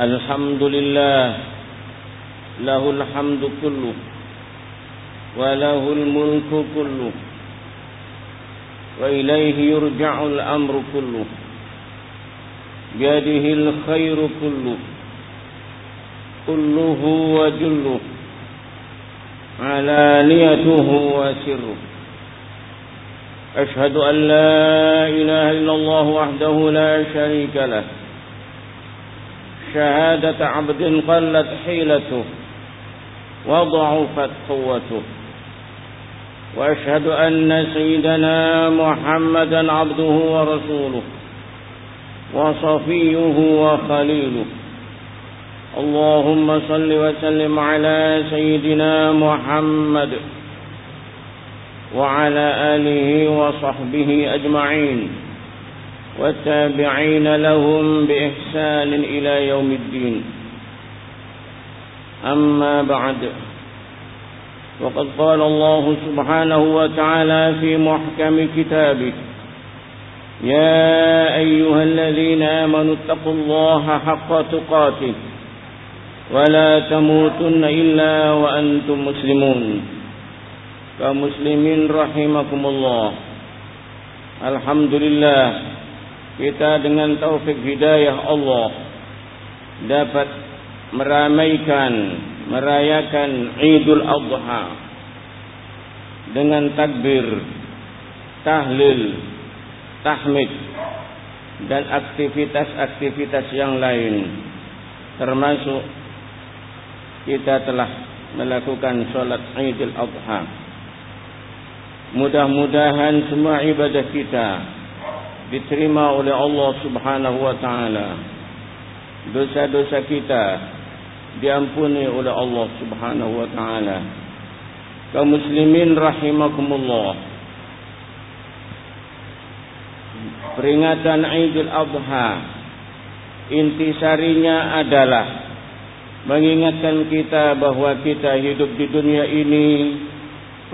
الحمد لله له الحمد كله وله الملك كله وإليه يرجع الأمر كله بيده الخير كله كله وجله علانيته وسره. أشهد أن لا إله إلا الله وحده لا شريك له شهادة عبد قلت حيلته وضعفت قوته. وأشهد أن سيدنا محمدا عبده ورسوله وصفيه وخليله. اللهم صل وسلم على سيدنا محمد وعلى آله وصحبه أجمعين. والتابعين لهم بإحسان إلى يوم الدين. أما بعد وقد قال الله سبحانه وتعالى في محكم كتابه يا أيها الذين آمنوا اتقوا الله حق تقاته ولا تموتن إلا وأنتم مسلمون. كمسلمين رحمكم الله. الحمد لله. Kita dengan taufik hidayah Allah dapat meramaikan merayakan Idul Adha dengan takbir tahlil tahmid dan aktivitas-aktivitas yang lain. Termasuk kita telah melakukan solat Idul Adha. Mudah-mudahan semua ibadah kita diterima oleh Allah Subhanahu wa taala. Dosa-dosa kita diampuni oleh Allah Subhanahu wa taala. Kaum muslimin rahimakumullah. Peringatan Idul Adha intisarinya adalah mengingatkan kita bahwa kita hidup di dunia ini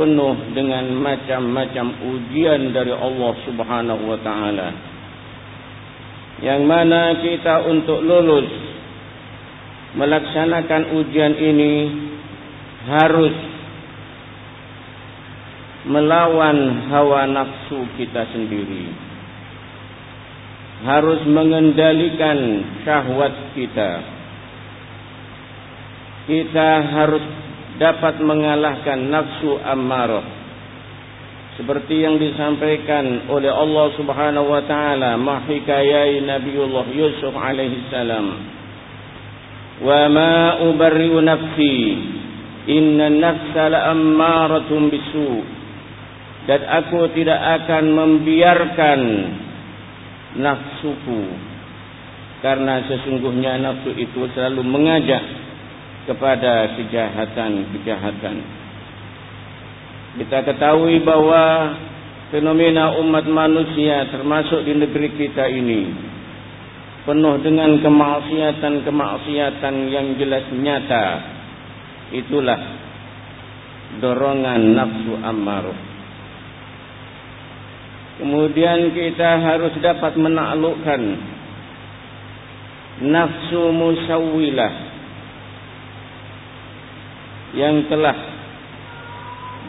penuh dengan macam-macam ujian dari Allah Subhanahu wa taala. Yang mana kita untuk lulus melaksanakan ujian ini harus melawan hawa nafsu kita sendiri. Harus mengendalikan syahwat kita. Kita harus dapat mengalahkan nafsu ammarah seperti yang disampaikan oleh Allah Subhanahu wa taala mahikayai Nabiullah Yusuf alaihi salam wa ma ubarri'u nafsi inna nafsa la'ammaratun bisu. Dan aku tidak akan membiarkan nafsuku karena sesungguhnya nafsu itu selalu mengajak kepada kejahatan-kejahatan. Kita ketahui bahwa fenomena umat manusia termasuk di negeri kita ini penuh dengan kemaksiatan-kemaksiatan yang jelas nyata. Itulah dorongan nafsu ammaruh. Kemudian kita harus dapat menaklukkan nafsu musawwilah yang telah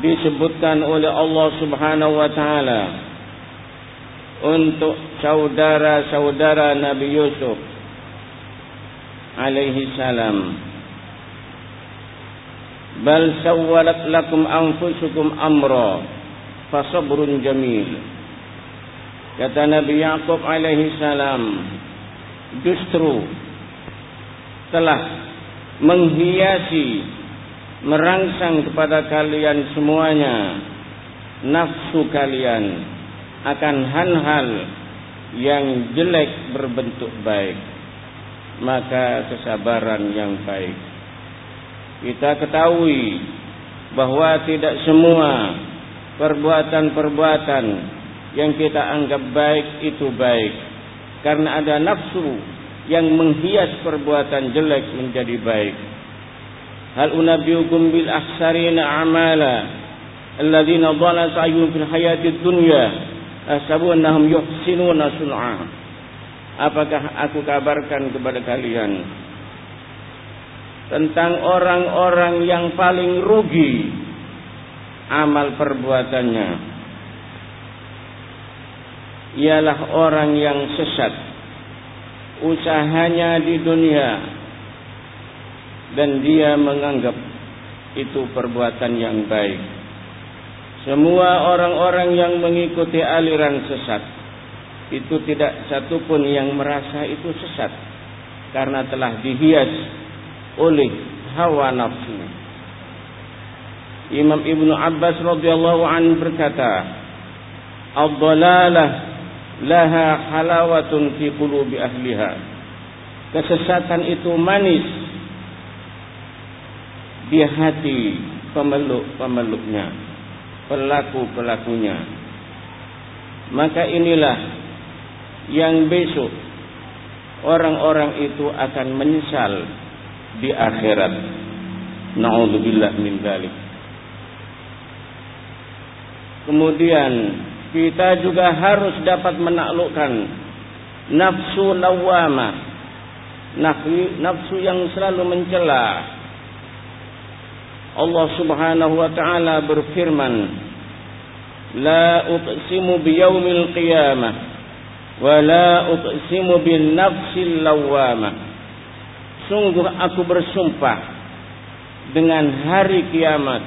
disebutkan oleh Allah Subhanahu wa taala untuk saudara-saudara Nabi Yusuf alaihi salam. Bal sawwalat lakum anfusukum amra fasabrun jamil. Kata Nabi Yakub alaihi salam justru telah menghiasi merangsang kepada kalian semuanya. Nafsu kalian akan hal-hal yang jelek berbentuk baik. Maka kesabaran yang baik. Kita ketahui bahwa tidak semua perbuatan-perbuatan yang kita anggap baik itu baik. Karena ada nafsu yang menghias perbuatan jelek menjadi baik هل أنبئكم بالأخسرين أعمالا الذين ضل سعيهم في الحياة الدنيا أحسبوا أنهم يحسنون صنعا Apakah aku kabarkan kepada kalian tentang orang-orang yang paling rugi amal perbuatannya ialah orang yang sesat usahanya di dunia dan dia menganggap itu perbuatan yang baik semua orang-orang yang mengikuti aliran sesat itu tidak satupun yang merasa itu sesat karena telah dihias oleh hawa nafsu. Imam Ibnu Abbas radhiyallahu anhu berkata, "Ad-dhalalah laha halawatun fi qulubi ahliha." Kesesatan itu manis di hati pemeluk-pemeluknya, pelaku-pelakunya. Maka inilah yang besok orang-orang itu akan menyesal di akhirat. Nauzubillah min dzalik. Kemudian kita juga harus dapat menaklukkan nafsu lawama. Nafsu yang selalu mencela. Allah Subhanahu wa taala berfirman, "La uqsimu biyaumil qiyamah wa la uqsimu bin nafsil lawamah." Sungguh aku bersumpah dengan hari kiamat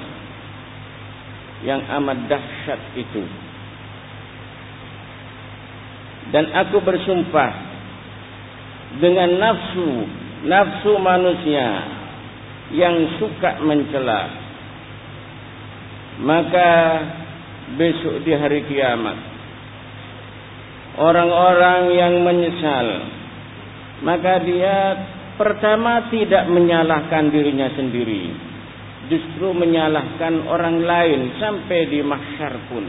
yang amat dahsyat itu. Dan aku bersumpah dengan nafsu, nafsu manusia yang suka mencela. Maka besok di hari kiamat orang-orang yang menyesal maka dia Pertama tidak menyalahkan dirinya sendiri. Justru menyalahkan orang lain Sampai di mahsyar pun.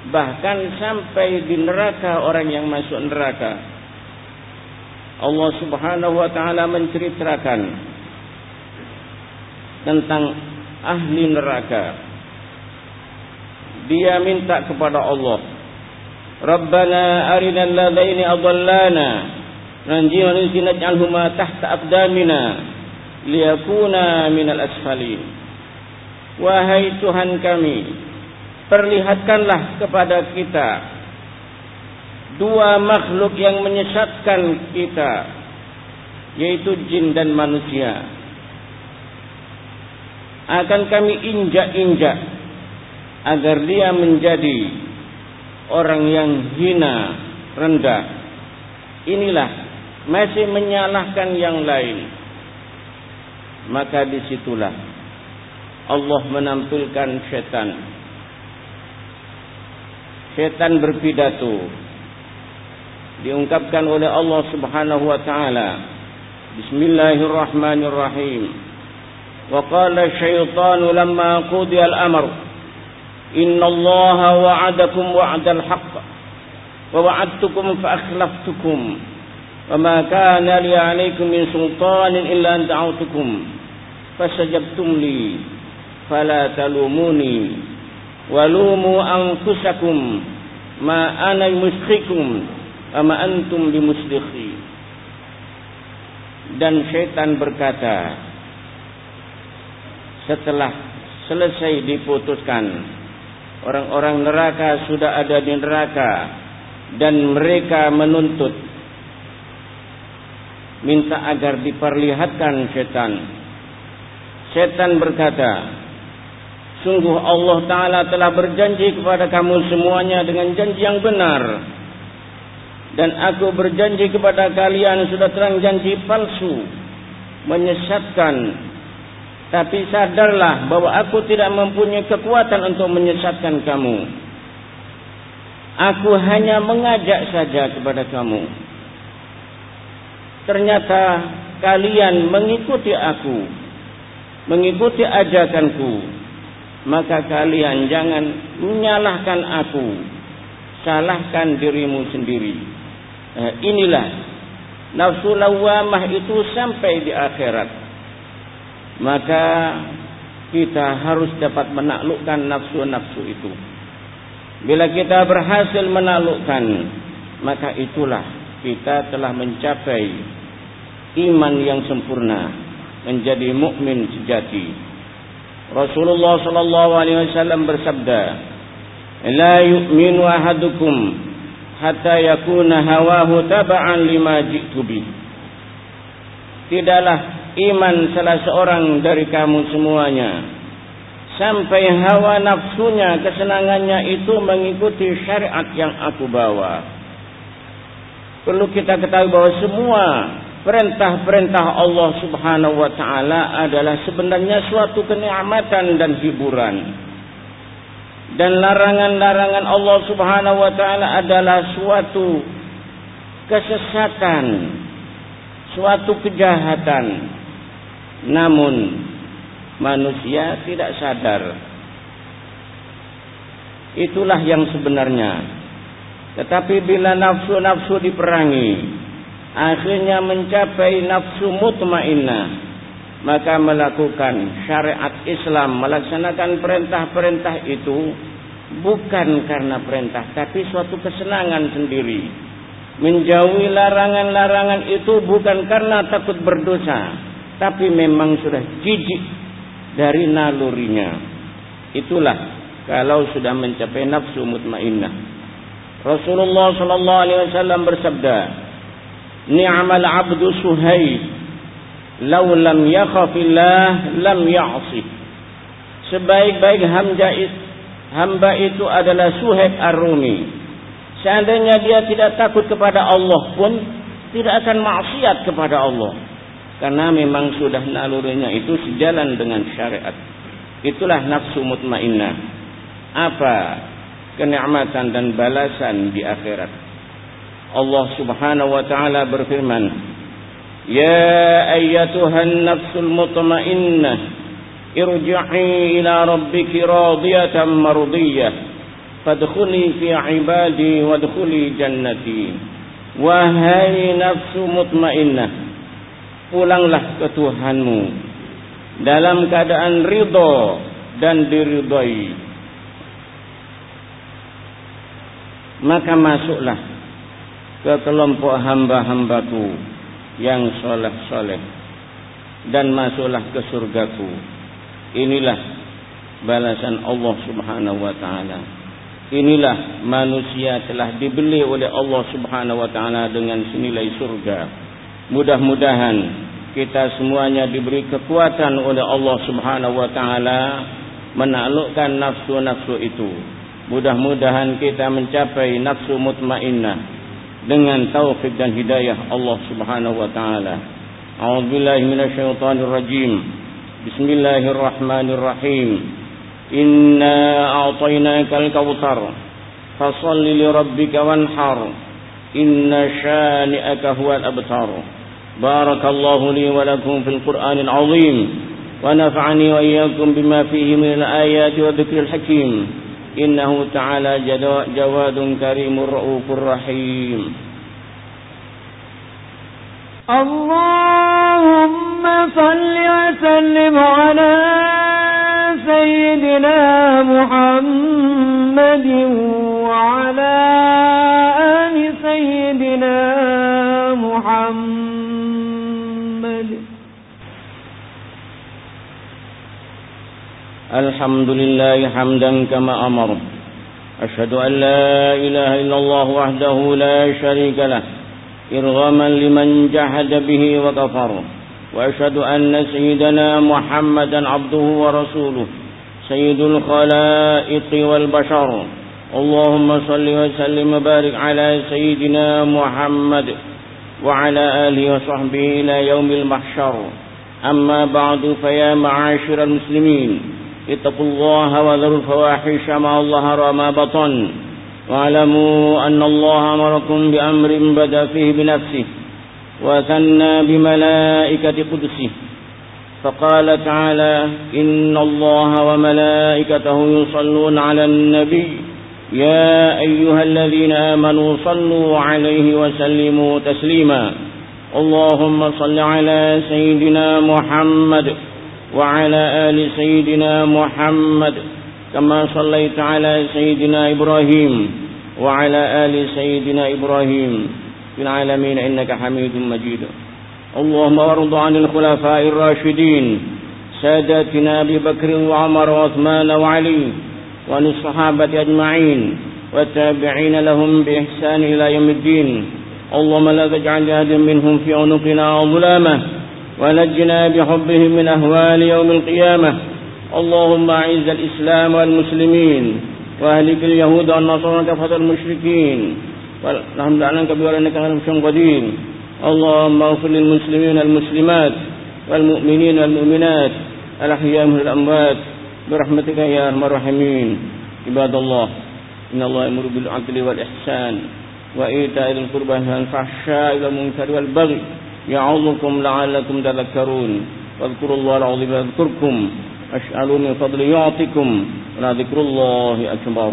Bahkan sampai di neraka orang yang masuk neraka. Allah subhanahu wa ta'ala menceritakan Tentang ahli neraka Dia minta kepada Allah Rabbana arina alladhaini adallana Nanjina nisi naj'alhuma tahta aqdamina liyakuna minal asfalin. Wahai Tuhan kami, perlihatkanlah kepada kita dua makhluk yang menyesatkan kita, yaitu jin dan manusia. Akan kami injak-injak agar dia menjadi orang yang hina, rendah. Inilah masih menyalahkan yang lain. Maka disitulah Allah menampilkan syaitan syaitan berpidato diungkapkan oleh Allah subhanahu wa ta'ala. Bismillahirrahmanirrahim wa qala syaitanu lamma qudiya al-amr inna allaha wa'adakum wa'adal haqq wa wa'adtukum fa akhlaftukum وما كان لي عليكم من سلطان إلا أن دعوتكم فسجبتم لي فلا تلوموني ولوموا أنفسكم ما أنا مسخكم وما أنتم بمسخي dan syaitan berkata setelah selesai diputuskan orang-orang neraka sudah ada di neraka dan mereka menuntut minta agar diperlihatkan setan. Setan berkata, Sungguh Allah Ta'ala telah berjanji kepada kamu semuanya dengan janji yang benar. Dan aku berjanji kepada kalian sudah terang janji palsu. Menyesatkan. Tapi sadarlah bahwa aku tidak mempunyai kekuatan untuk menyesatkan kamu. Aku hanya mengajak saja kepada kamu. Ternyata kalian mengikuti aku mengikuti ajakanku. Maka kalian jangan menyalahkan aku. Salahkan dirimu sendiri. Nah, inilah nafsu lawamah itu sampai di akhirat maka kita harus dapat menaklukkan nafsu-nafsu itu bila kita berhasil menaklukkan maka itulah kita telah mencapai iman yang sempurna menjadi mukmin sejati. Rasulullah sallallahu alaihi wasallam bersabda, "La yu'minu ahadukum hatta yakuna hawahu taba'an lima ji'tu bi." Tidaklah iman salah seorang dari kamu semuanya sampai hawa nafsunya, kesenangannya itu mengikuti syariat yang aku bawa. Perlu kita ketahui bahawa semua perintah-perintah Allah Subhanahu wa taala adalah sebenarnya suatu kenikmatan dan hiburan. Dan larangan-larangan Allah Subhanahu wa taala adalah suatu kesesatan, suatu kejahatan. Namun manusia tidak sadar. Itulah yang sebenarnya. Tetapi bila nafsu-nafsu diperangi, akhirnya mencapai nafsu mutmainnah, maka melakukan syariat Islam, melaksanakan perintah-perintah itu bukan karena perintah, tapi suatu kesenangan sendiri. Menjauhi larangan-larangan itu bukan karena takut berdosa, tapi memang sudah jijik dari nalurinya. Itulah kalau sudah mencapai nafsu mutmainnah. Rasulullah sallallahu alaihi wasallam bersabda, "Ni'mal 'abdu Suhaib, law lam yakhafillah lam ya'si." Sebaik-baik hamba hamba itu adalah Suhaib Ar-Rumi. Seandainya dia tidak takut kepada Allah pun tidak akan maksiat kepada Allah karena memang sudah nalurinya itu sejalan dengan syariat. Itulah nafsu mutmainnah. Apa kenikmatan dan balasan di akhirat? Allah Subhanahu wa taala berfirman, "Ya ayyatuhan nafsul mutmainnah, irji'i ila rabbiki radiyatan mardiyah, fadkhuli fi 'ibadi wadkhuli jannati." Wahai nafsu mutmainnah, pulanglah ke Tuhanmu dalam keadaan ridho dan diridhai. Maka masuklah ke kelompok hamba-hambaku yang soleh-soleh dan masuklah ke surgaku. Inilah balasan Allah subhanahu wa ta'ala. Inilah manusia telah dibeli oleh Allah subhanahu wa ta'ala dengan senilai surga Mudah-mudahan kita semuanya diberi kekuatan oleh Allah Subhanahu wa taala menaklukkan nafsu-nafsu itu. Mudah-mudahan kita mencapai nafsu mutmainnah dengan taufik dan hidayah Allah Subhanahu wa taala. A'udzubillahi minasyaitonir rajim. Bismillahirrahmanirrahim. Inna a'tainakal kautsar. Fashalli li rabbika wanhar. Inna syani'aka huwal abtar. بارك الله لي ولكم في القرآن العظيم ونفعني وإياكم بما فيه من الآيات والذكر الحكيم. إنه تعالى جواد كريم رؤوف رحيم. اللهم صل وسلم على سيدنا محمد الحمد لله حمدا كما أمر. أشهد أن لا إله إلا الله وحده لا شريك له إرغما لمن جحد به وكفر. وأشهد أن سيدنا محمدا عبده ورسوله سيد الخلائق والبشر. اللهم صل وسلم وبارك على سيدنا محمد وعلى آله وصحبه إلى يوم المحشر أما بعد فيا معاشر المسلمين اتقوا الله وذروا الفواحش ما ظهر وما بطن. واعلموا أن الله أمركم بأمر بدأ فيه بنفسه وثنى بملائكة قدسه. فقال تعالى إن الله وملائكته يصلون على النبي. يا أيها الذين آمنوا صلوا عليه وسلموا تسليما. اللهم صل على سيدنا محمد وعلى آل سيدنا محمد كما صليت على سيدنا إبراهيم وعلى آل سيدنا إبراهيم في العالمين إنك حميد مجيد. اللهم وارض عن الخلفاء الراشدين ساداتنا أبي بكر وعمر وعثمان وعلي وعن الصحابة أجمعين والتابعين لهم بإحسان إلى يوم الدين. اللهم لا تجعل أحد منهم في عنقنا ظلامة. ونجنا بحبهم من أهوال يوم القيامة. اللهم أعز الإسلام والمسلمين وأهلك اليهود والنصارى كفة المشركين. والحمد لله كبير أنك غير قدير اللهم اغفر للمسلمين والمسلمات والمؤمنين والمؤمنات. الأحياء من الأموات برحمتك يا أرحم الراحمين. عباد الله إن الله يأمر بالعدل والإحسان وإيتاء ذي القربى والنهي عن الفحشاء والمنكر والبغي. يعظكم لعلكم تذكرون. واذكروا الله العظيم يذكركم. واشألوا من فضل يعطكم ولذكر الله أكبر.